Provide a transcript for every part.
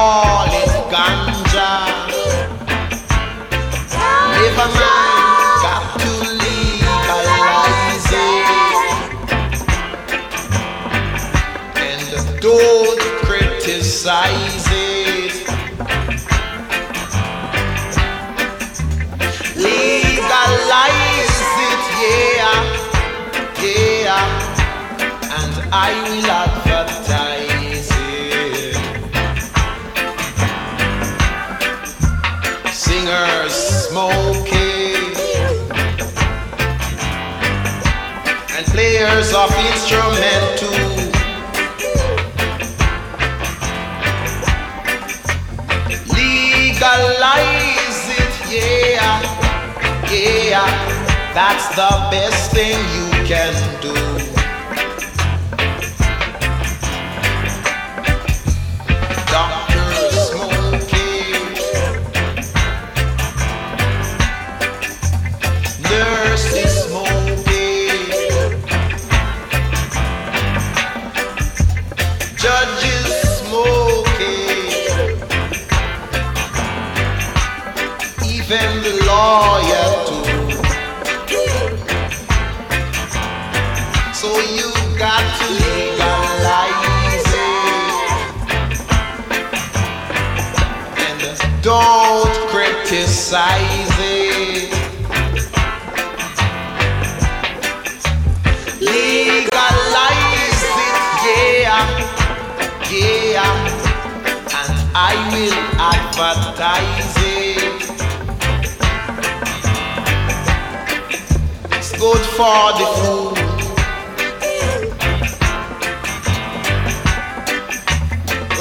call it ganja. Never mind, got to legalize it. And don't criticize it. Legalize it, yeah, yeah. And I will advertise players of instrument too. Legalize it, yeah, yeah. That's the best thing you can do. It. Legalize it, yeah, yeah, and I will advertise it. It's good for the food.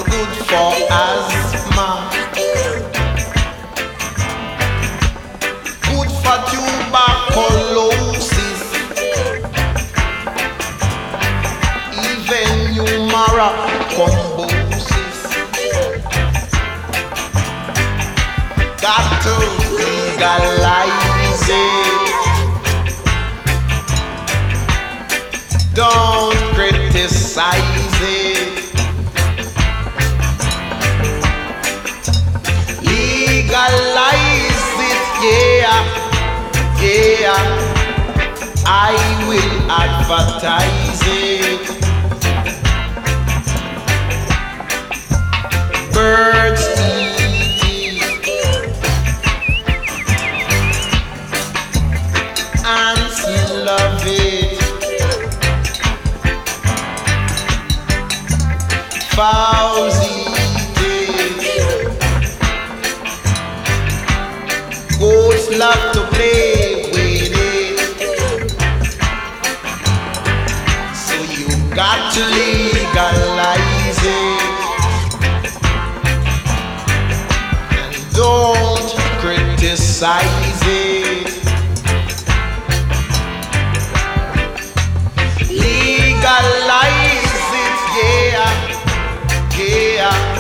Good for asthma. Legalize it. Don't criticize it. Legalize it, yeah, yeah. I will advertise it. Birds It. Goats love to play with it. So you got to legalize it. And don't criticize it. Legalize yeah.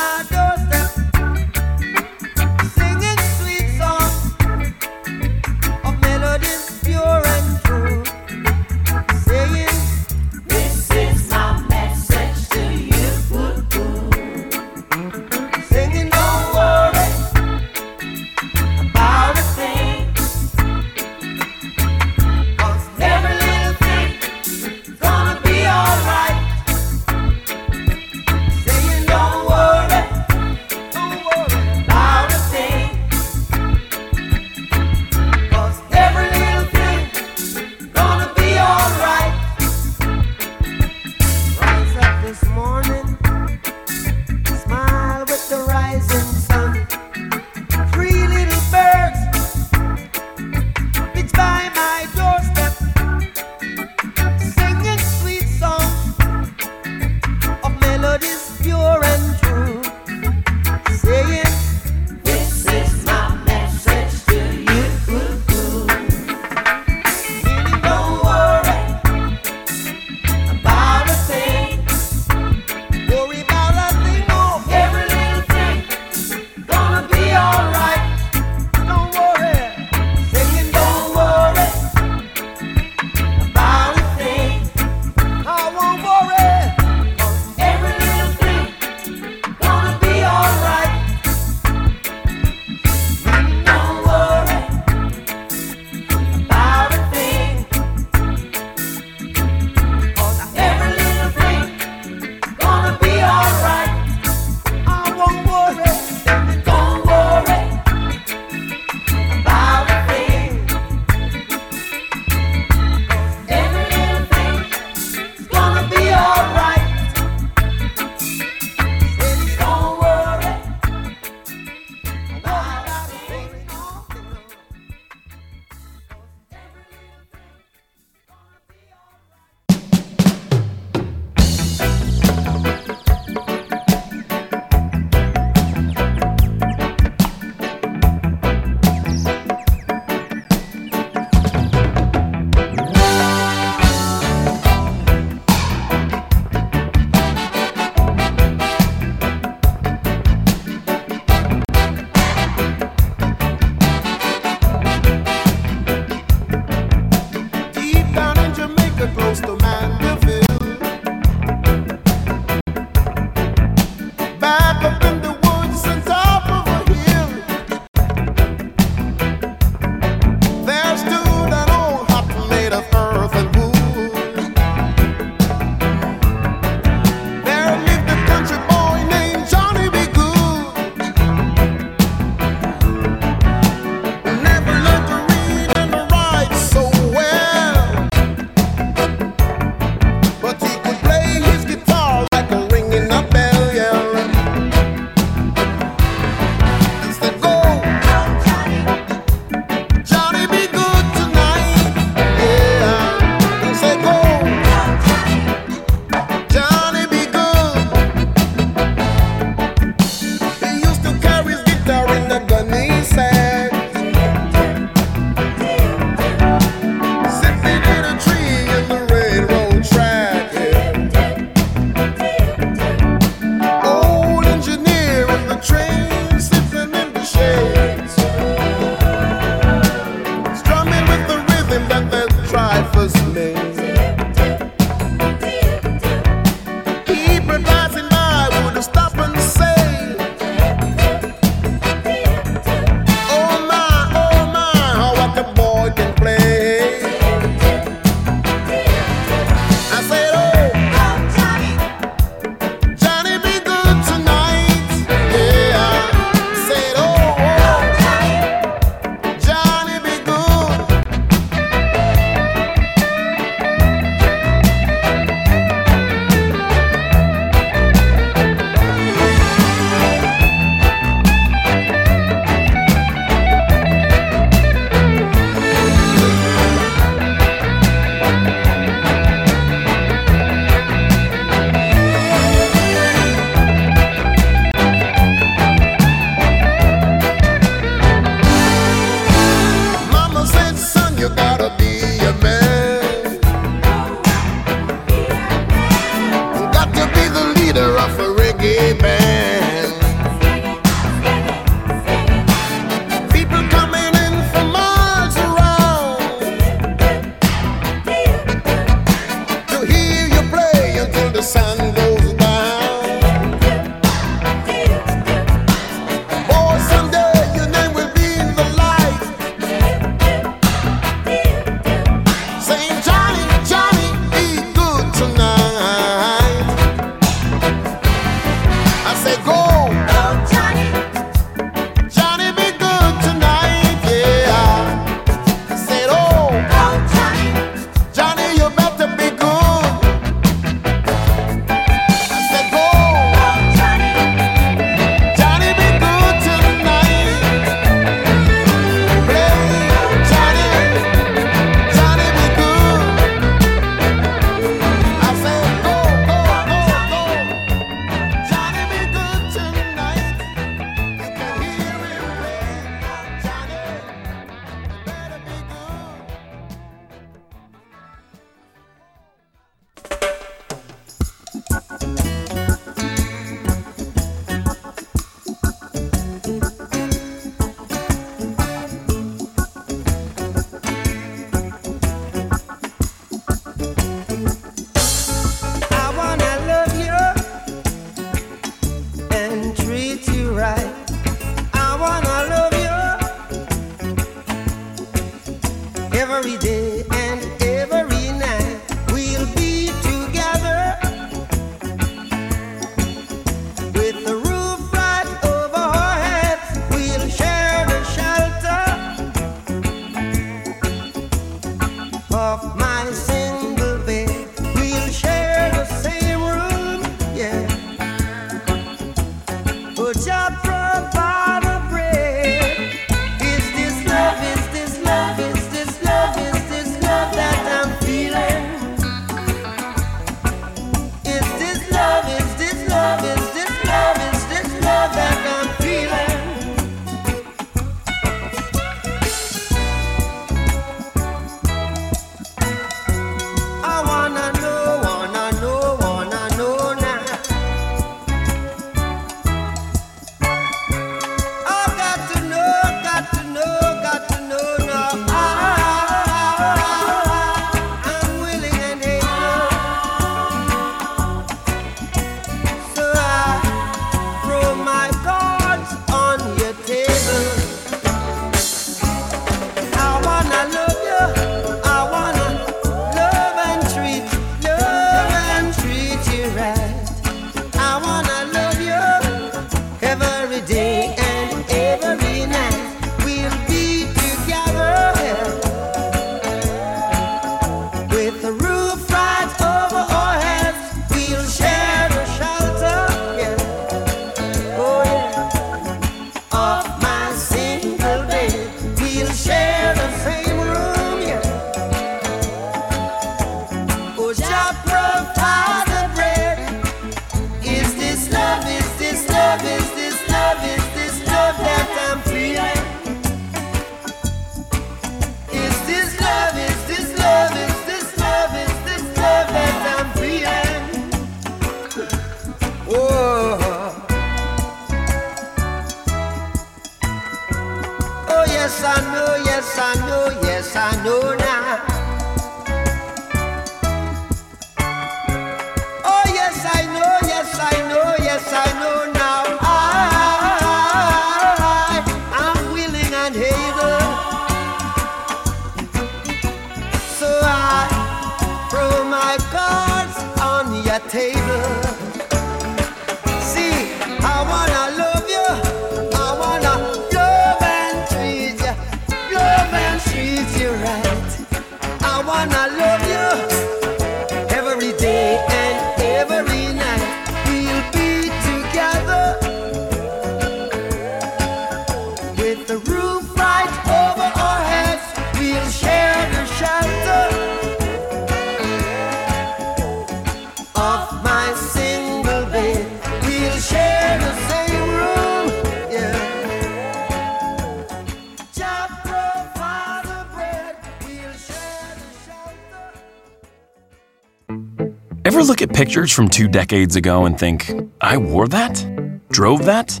From two decades ago and think, I wore that? Drove that?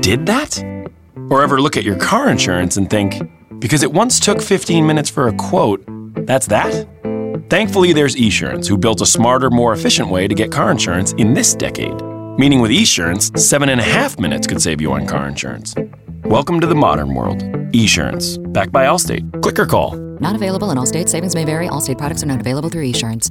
Did that? Or ever look at your car insurance and think, because it once took 15 minutes for a quote, that's that? Thankfully, there's Esurance, who built a smarter, more efficient way to get car insurance in this decade. Meaning with Esurance, seven and a half minutes could save you on car insurance. Welcome to the modern world. Esurance, backed by Allstate. Click or call. Not available in all states. Savings may vary. Allstate products are not available through Esurance.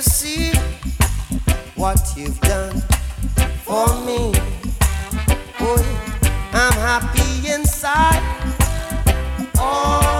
See what you've done for me. Boy, I'm happy inside. Oh.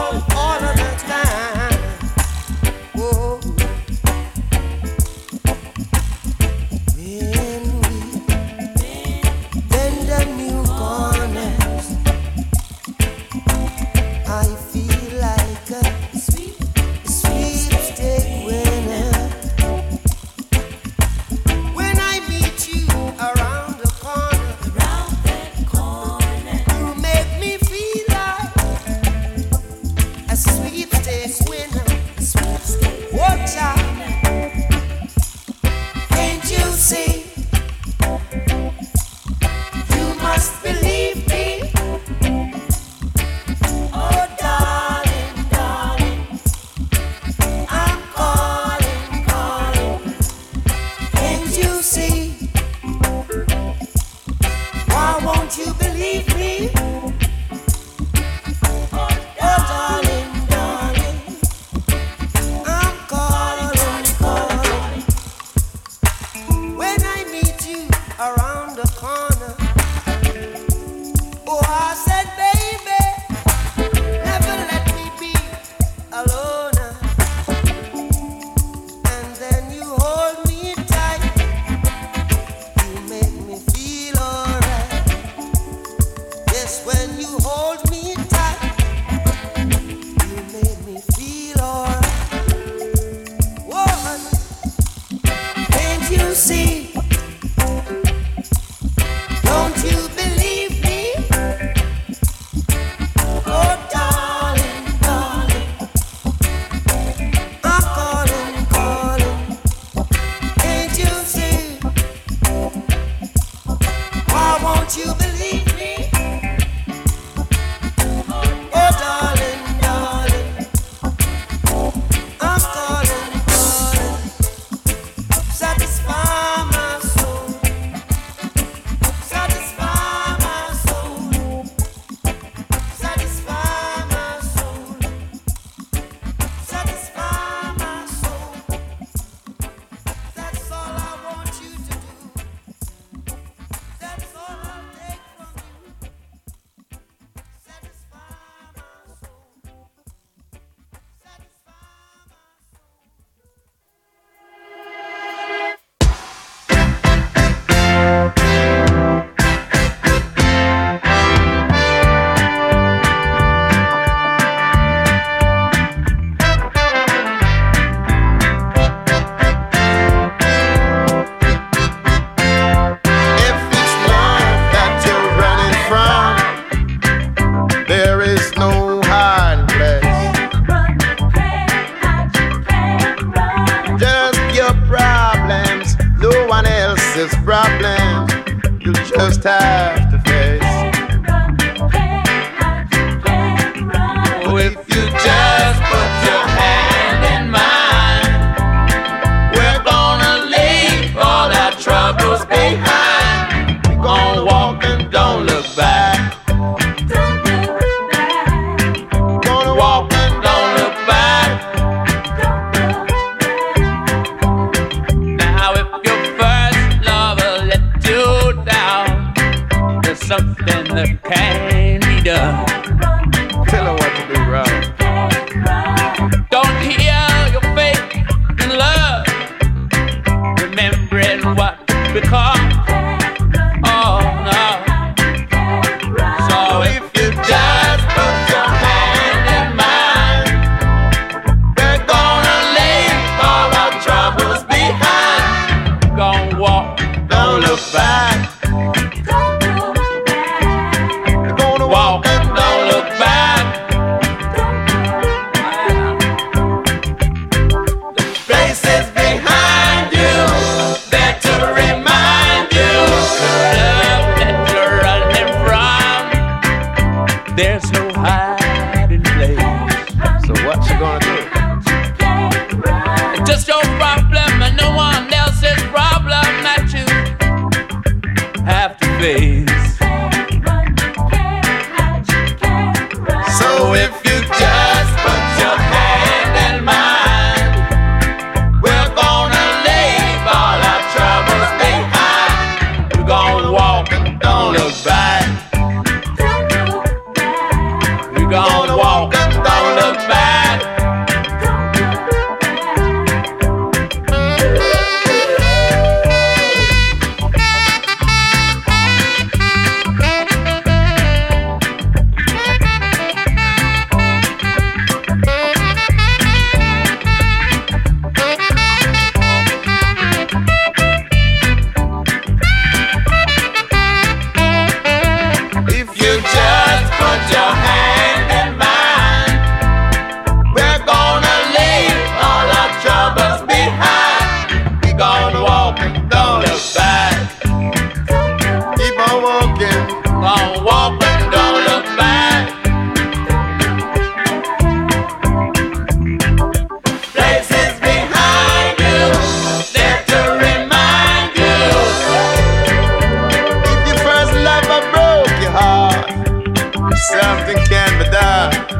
something can be done.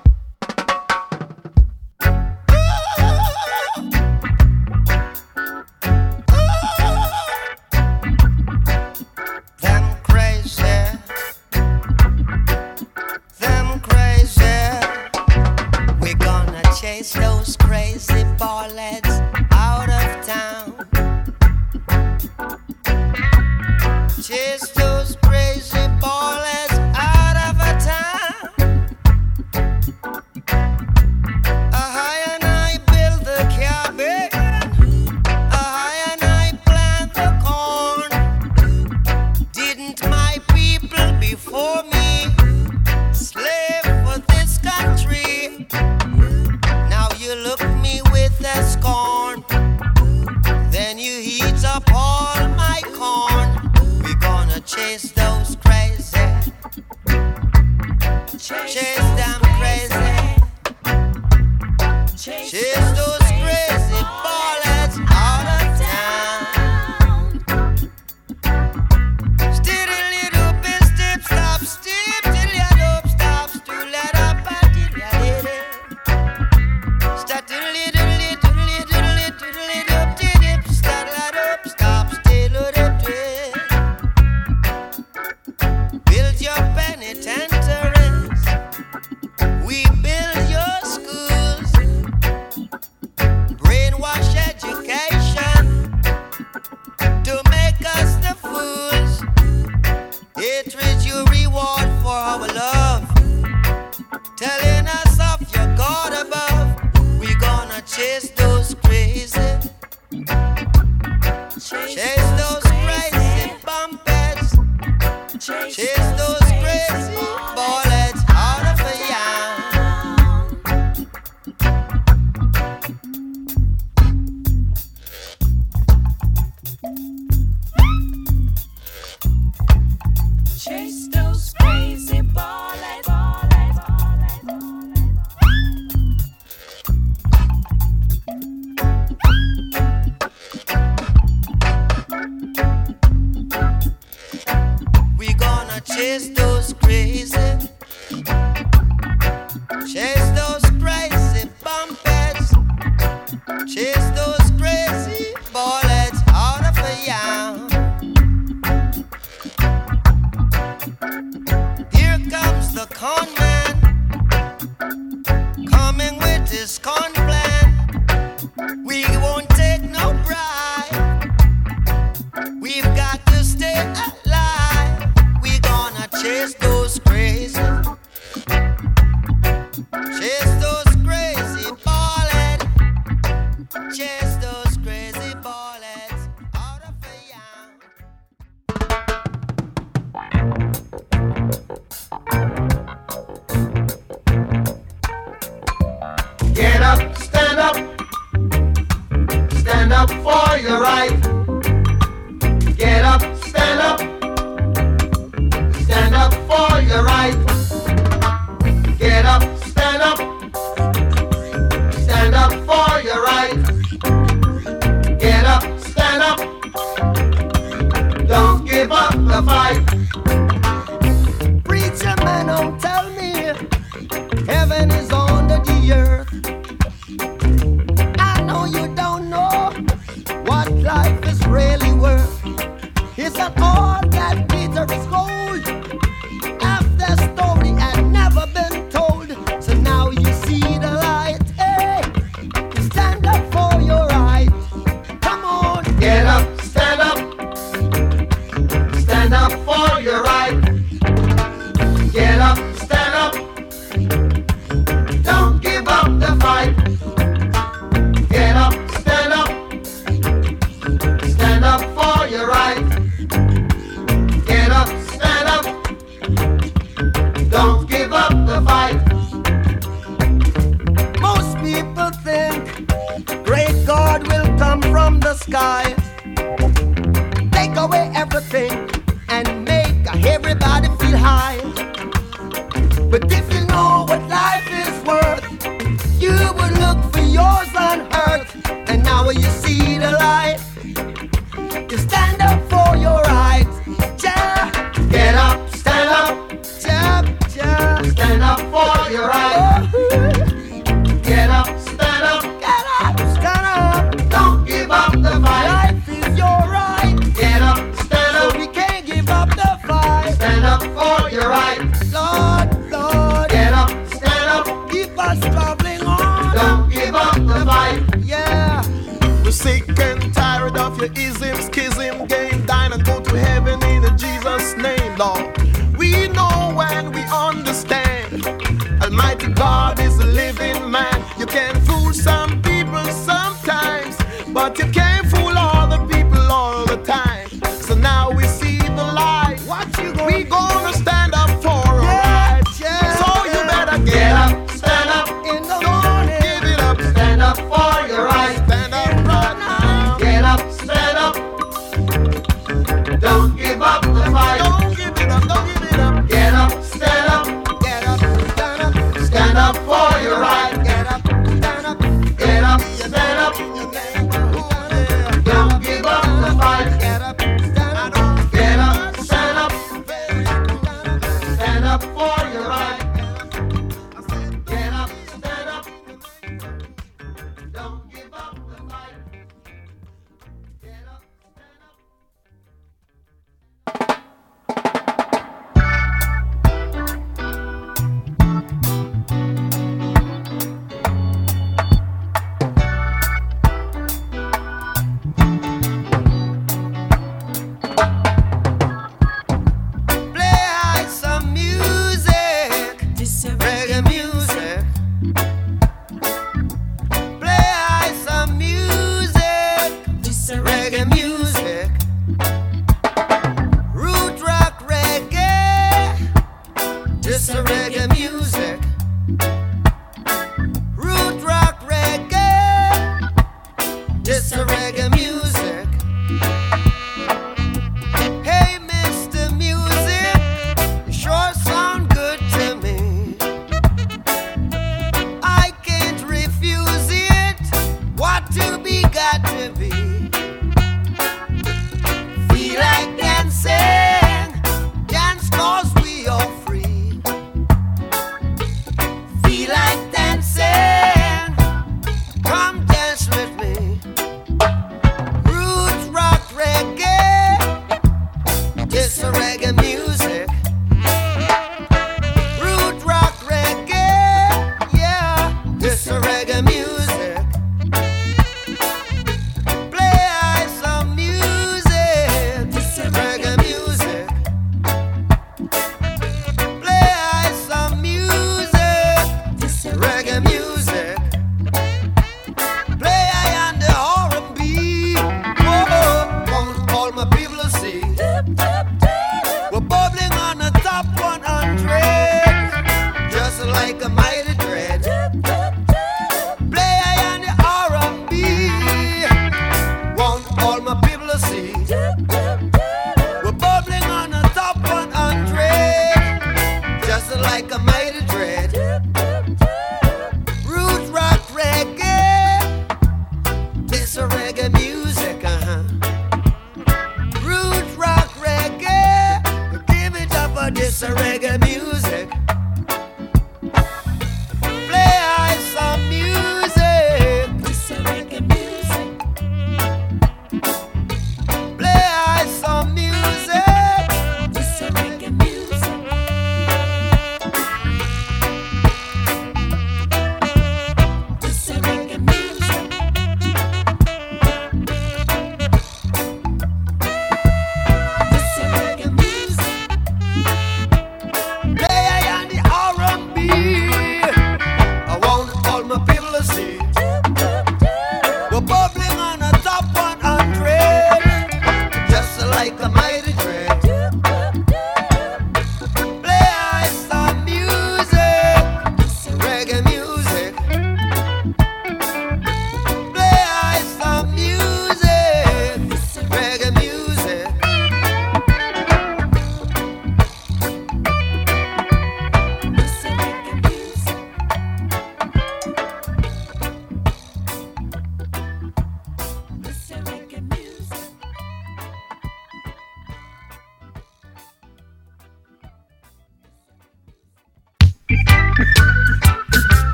noches de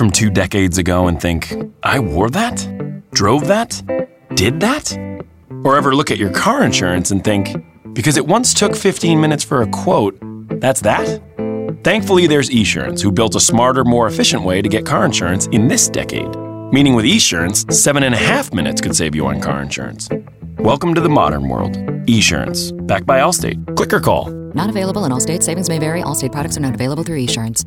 from two decades ago and think, I wore that? Drove that? Did that? Or ever look at your car insurance and think, because it once took 15 minutes for a quote, that's that? Thankfully, there's eSurance, who built a smarter, more efficient way to get car insurance in this decade. Meaning with eSurance, seven and a half minutes could save you on car insurance. Welcome to the modern world. Esurance, backed by Allstate. Click or call. Not available in all states. Savings may vary. Allstate products are not available through Esurance.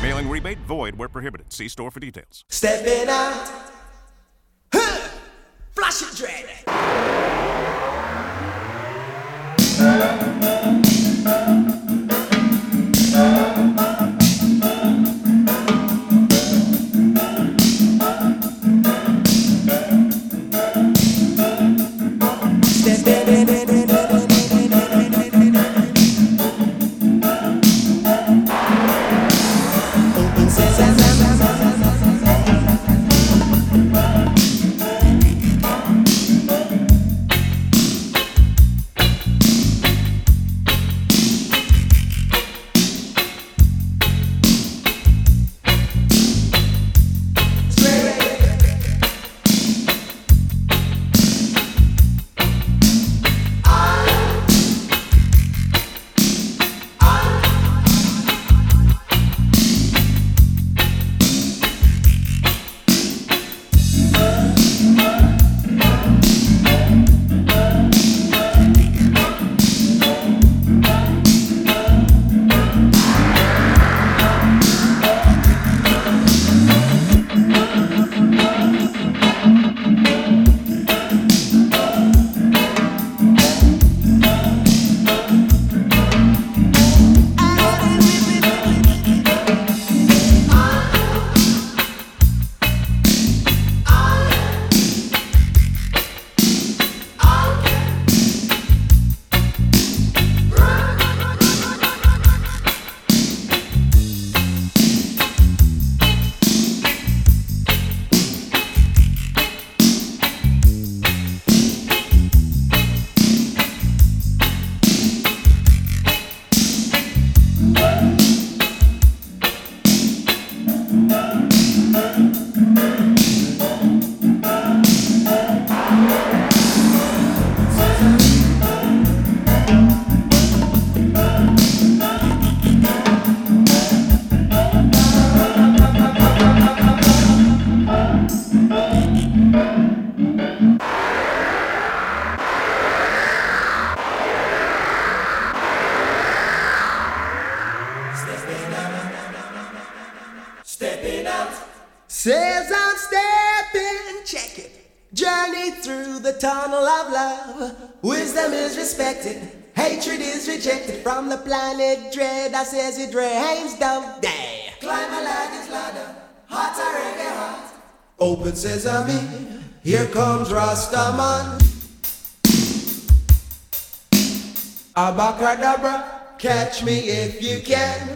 Mailing rebate void where prohibited. See store for details. Stepping out. Huh. Flash your dread. Says he it rains down there. Climb a ladder's ladder, hot a reggae hot. Open sesame, here comes Rastaman. Abacadabra, catch me if you can.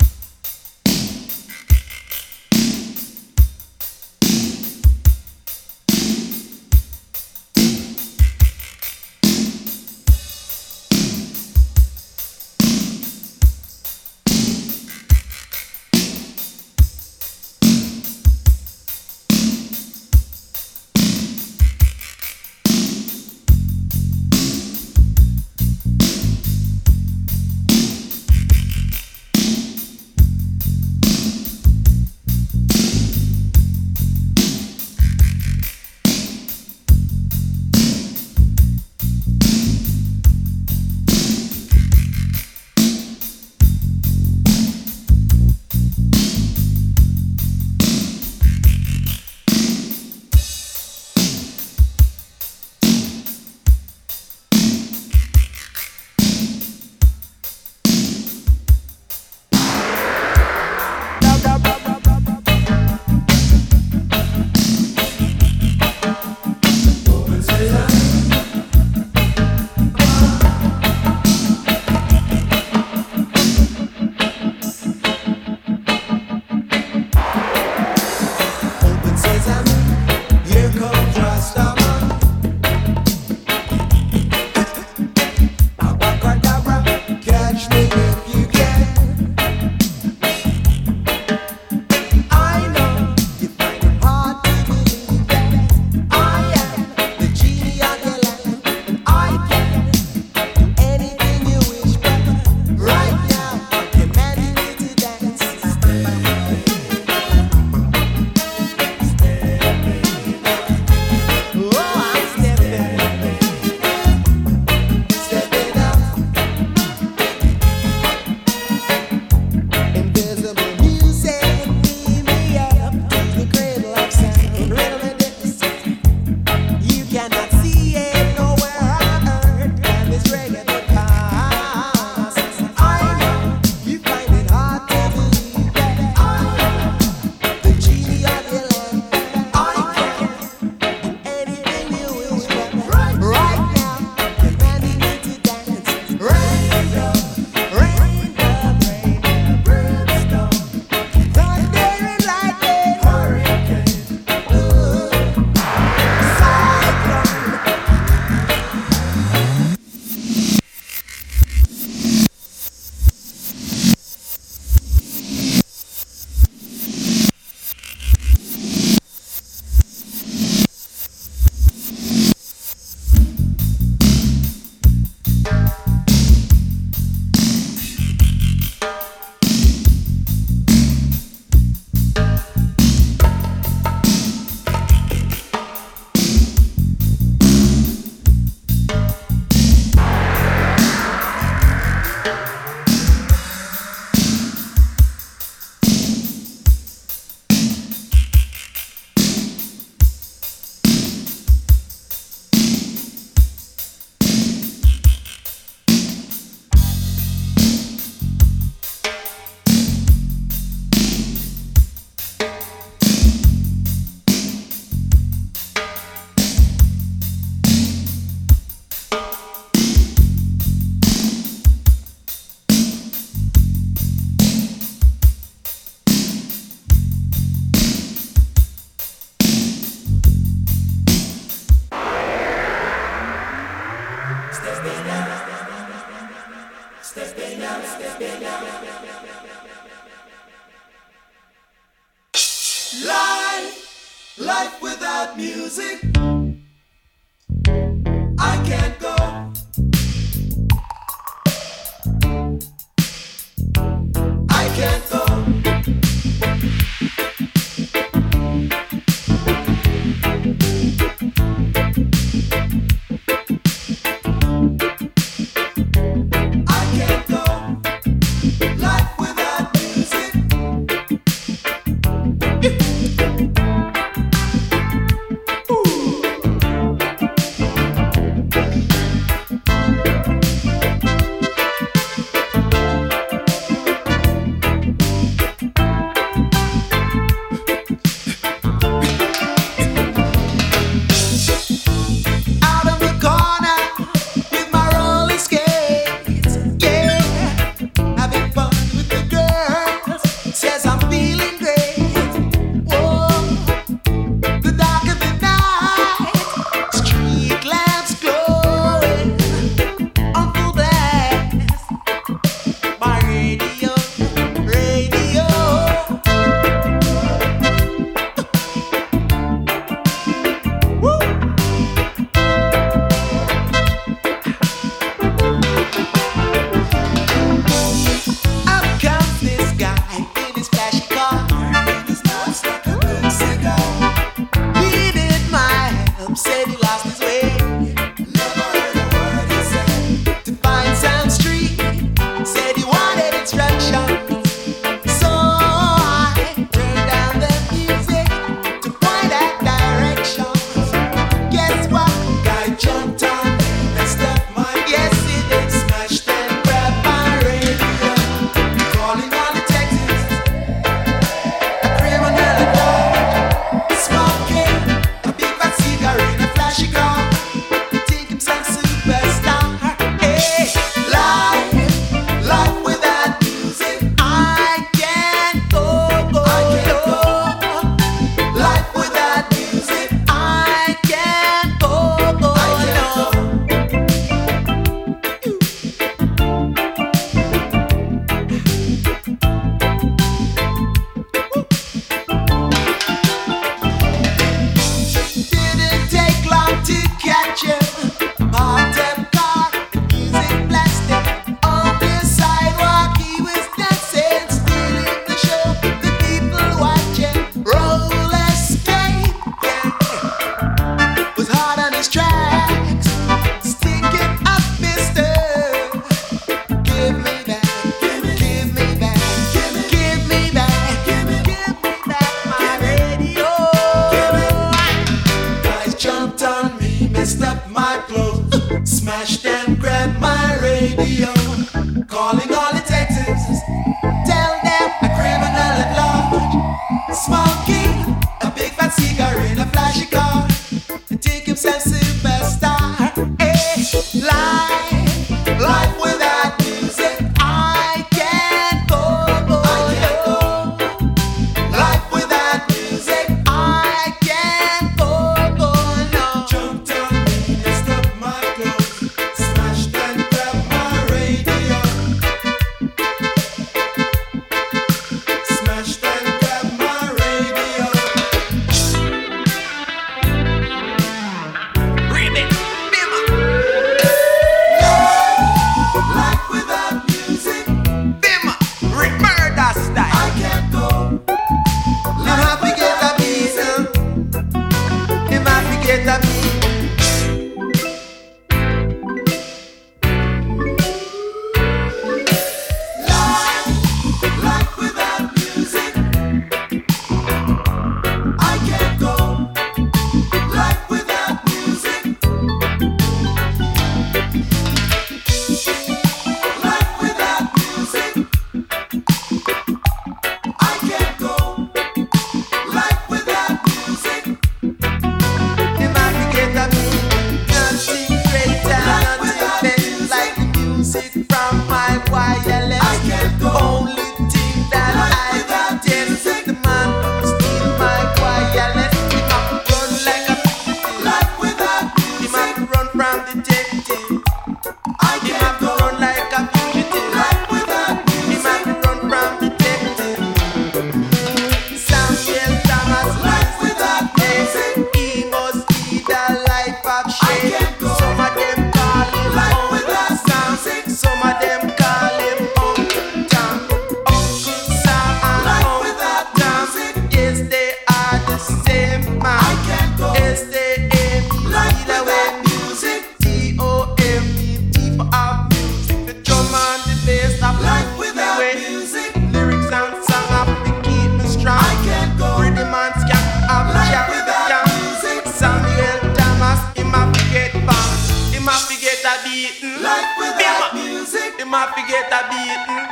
get a beating.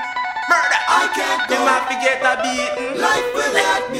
Murder. I can't go. Them a forget a beating. Life will without me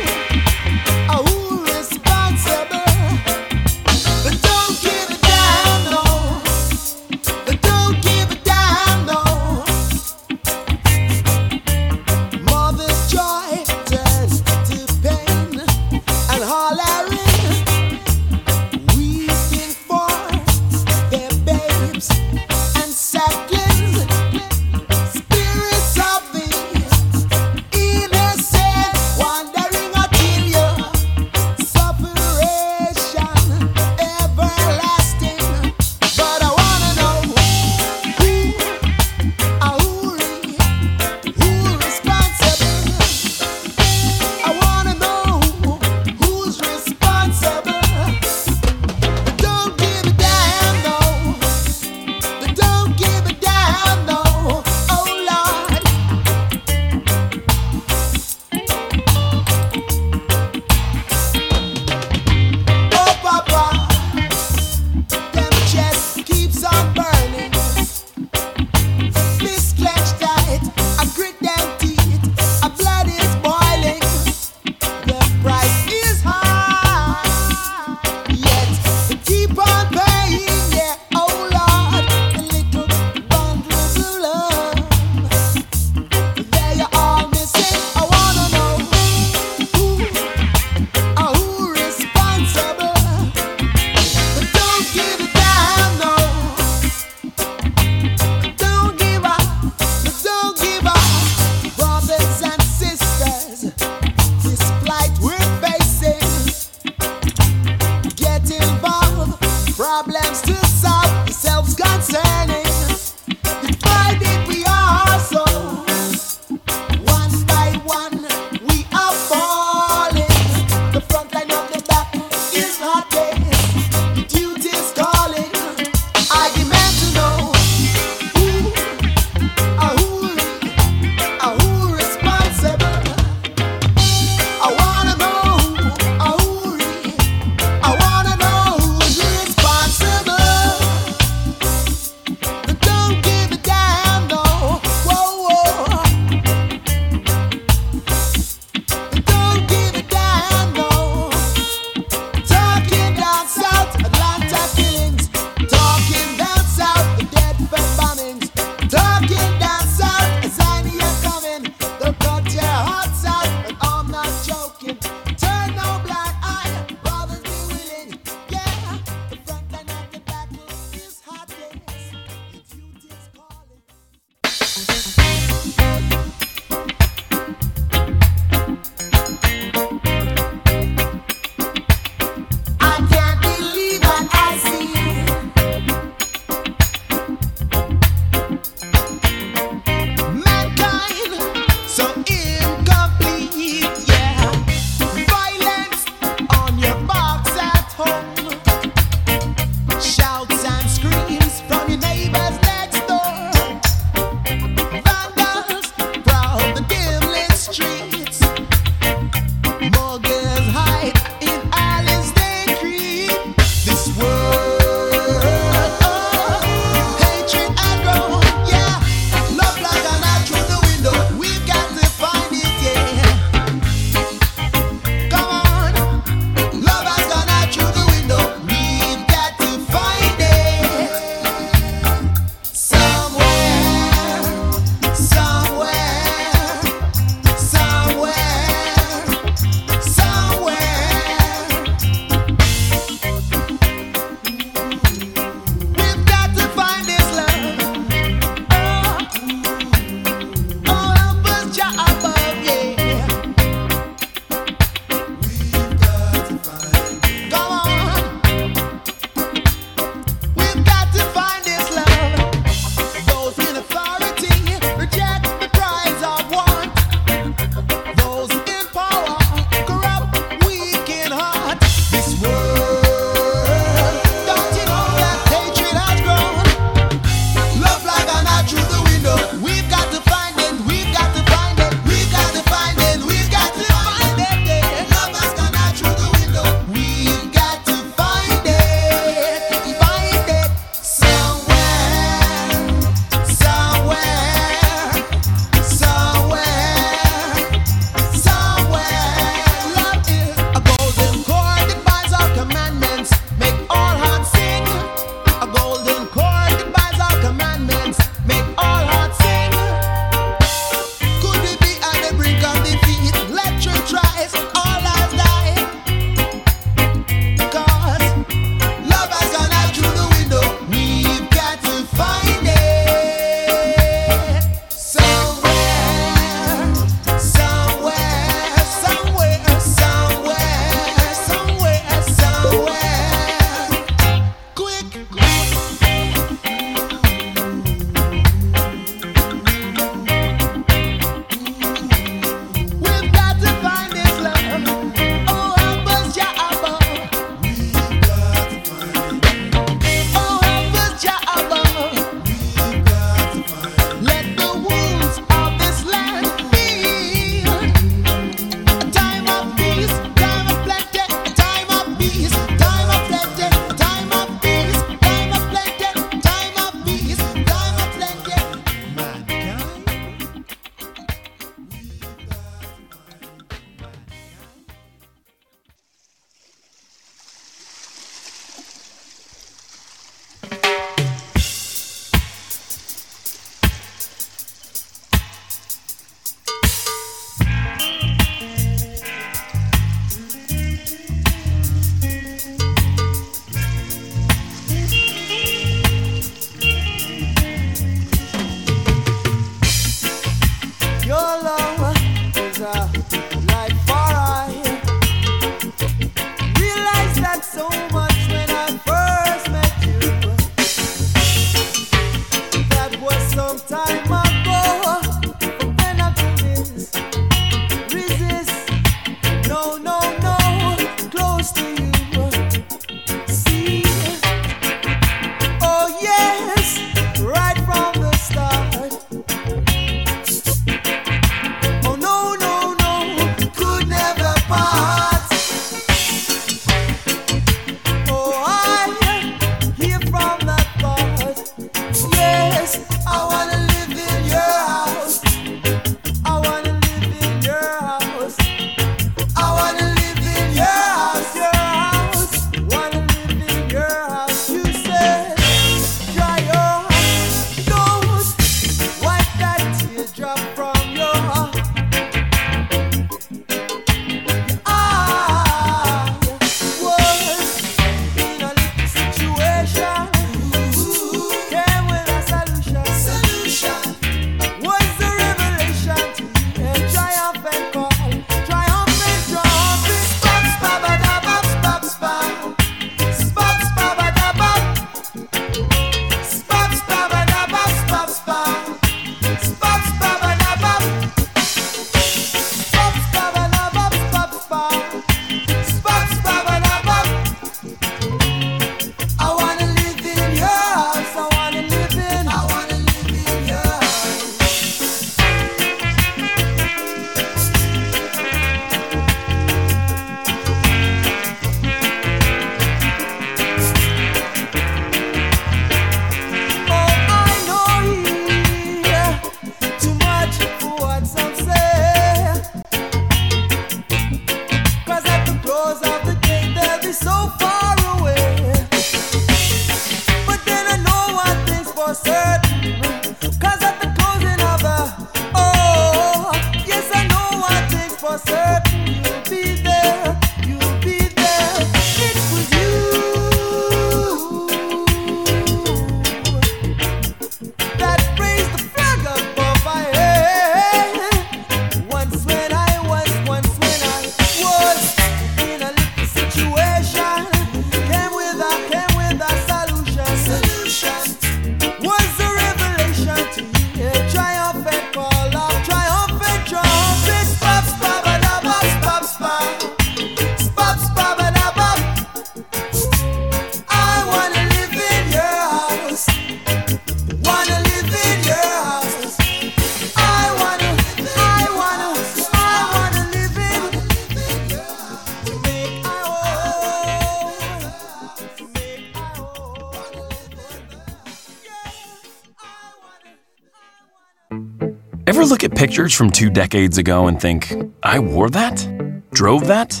Pictures from two decades ago and think, I wore that? Drove that?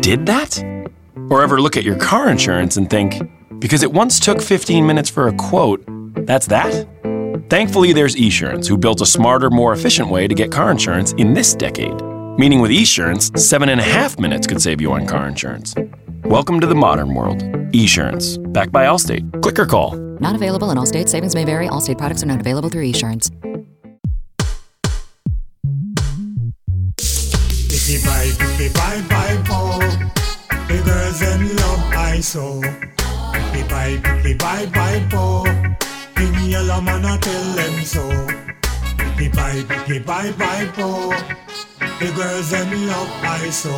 Did that? Or ever look at your car insurance and think, because it once took 15 minutes for a quote, that's that? Thankfully, there's Esurance, who built a smarter, more efficient way to get car insurance in this decade. Meaning with Esurance, seven and a half minutes could save you on car insurance. Welcome to the modern world. Esurance, backed by Allstate. Click or call. Not available in all states. Savings may vary. Allstate products are not available through Esurance. Love I so. Picky bye, picky bye, bye, oh. A lamb and I tell them so. Picky bye, picky bye, bye, oh. The girls them love I so.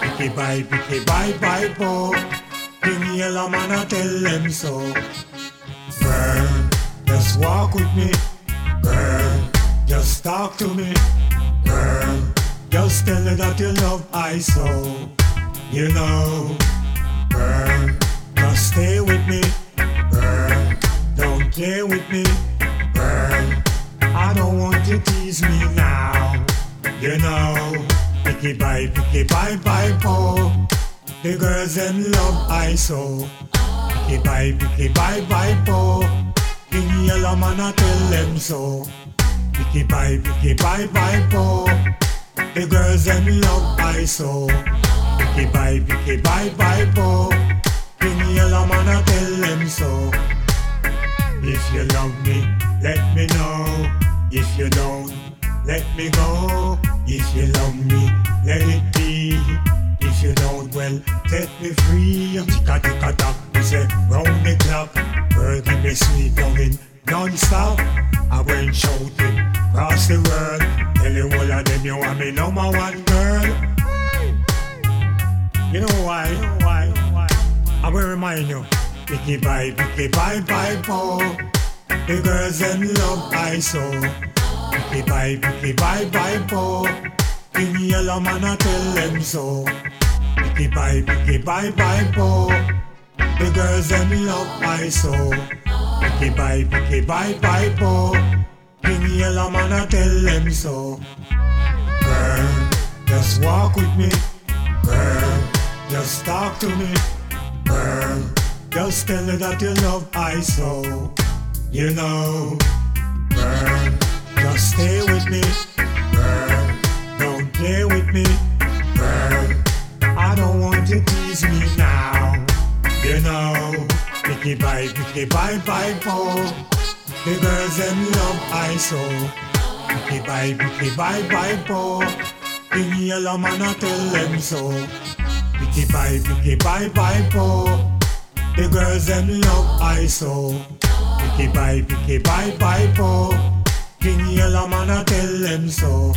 Picky bye, picky bye, bye, oh. A lamb and I tell them so. Girl, just walk with me. Girl, just talk to me. Girl, just tell her that you love I so. You know, girl, just stay with me. Don't play with me. I don't want to tease me now. You know, picky bye, picky bye, bye, po. The girls them love I so. Picky bye, picky bye, bye, po. A lamb and I tell them so. Picky bye, picky bye, bye, po. The girls them love I so. Picky bye, picky bye, bye, me a lamb and I tell them so. If you love me, let me know. If you don't, let me go. If you love me, let it be. If you don't, well, set me free. Ticka ticka tock, we say round the clock. Give me sweet loving non-stop. I went shouting across the world. Telling all of them you are me number one girl. You know why? You know why? I will remind you. Picky bye, picky bye, bye, po. The girls them love I so. Picky bye, picky bye, bye, po. King Yellowman I tell them so. Picky bye, picky bye, bye, po. The girls them love I so. Picky bye, picky bye, bye, po. King Yellowman I tell them so. Girl, just walk with me. Girl, just talk to me. Girl, just tell her that you love I so. You know, girl, just stay with me. Girl, don't play with me. Girl, I don't want you to tease me now. You know, picky bye, picky bye, bye, po. The girls them love I so. Picky bye, picky bye, bye, po. In Yellowman I tell them so. Picky bye, picky bye, bye, po. The girls them love I so. Picky bye, picky bye, bye, po. King Yellowman I tell them so.